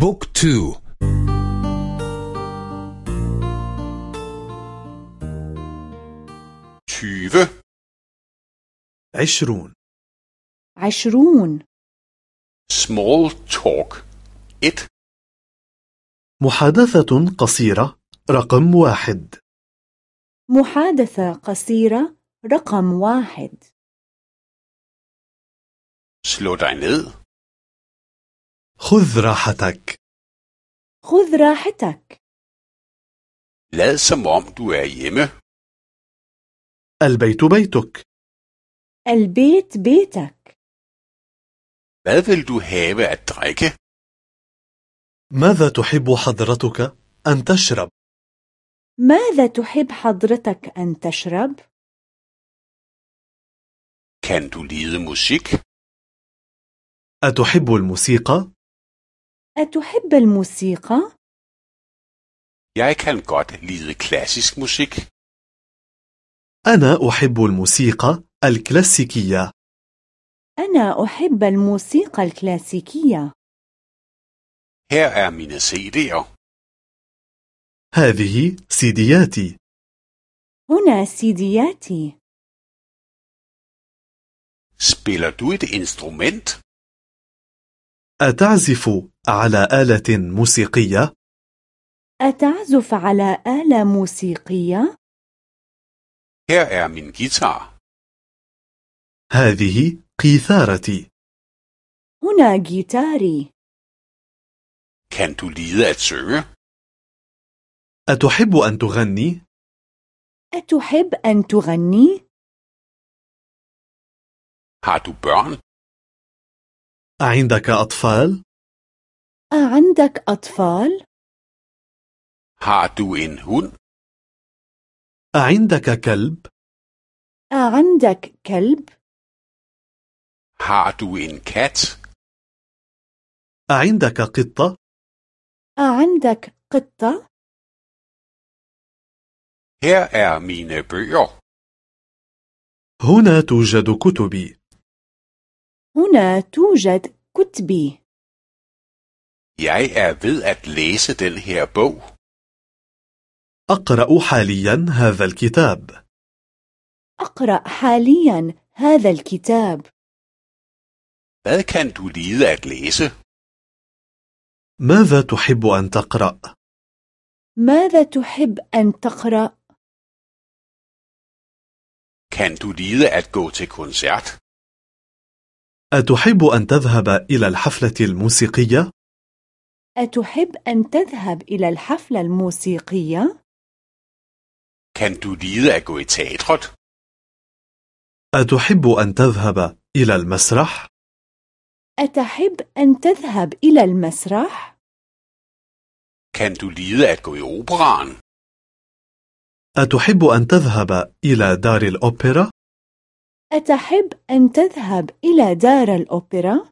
بوك تو. tyve عشرون. عشرون. Small talk. Et محادثة قصيرة رقم واحد. محادثة قصيرة رقم واحد. Slå dig ned. خذ راحتك. خذ راحتك. Lad som om du er hjemme. البيت بيتك. البيت بيتك. Hvad vil du have at drikke? ماذا تحب حضرتك أن تشرب؟ ماذا تحب حضرتك أن تشرب؟ kan du lide musik? أتحب الموسيقى؟ أتحب الموسيقى؟ jeg kan godt lide klassisk musik. أنا أحب الموسيقى الكلاسيكية. أنا أحب الموسيقى الكلاسيكية. Her er mine CD'er. هذه سيدياتي. هنا سيدياتي. Spiller du et instrument? أتعزف. على آلة موسيقية؟ أتعزف على آلة موسيقية؟ her er min guitar هذه قيثارتي هنا جيتاري kan du lide at synge أتحب أن تغني؟ أتحب أن تغني؟ har du børn أعندك أطفال؟ أعندك أطفال؟ har du en hund أعندك كلب؟ أعندك كلب؟ har du en kat أعندك قطة؟ أعندك قطة؟ her er mine bøger هنا توجد كتبي هنا توجد كتبي jeg er ved at læse den her bog أقرأ حاليا هذا الكتاب أقرأ حاليا هذا الكتاب hvad kan du lide at læse ماذا تحب أن تقرأ؟ ماذا تحب أن تقرأ؟ kan du lide at gå til koncert أتحب أن تذهب إلى الحفلة الموسيقية؟ أتحب أن تذهب إلى الحفلة الموسيقية؟ kan du lide at gå i teatret أتحب أن تذهب إلى المسرح؟ أتحب أن تذهب إلى المسرح؟ kan du lide at gå i operaen أتحب أن تذهب إلى دار الأوبرا؟ أتحب أن تذهب إلى دار الأوبرا؟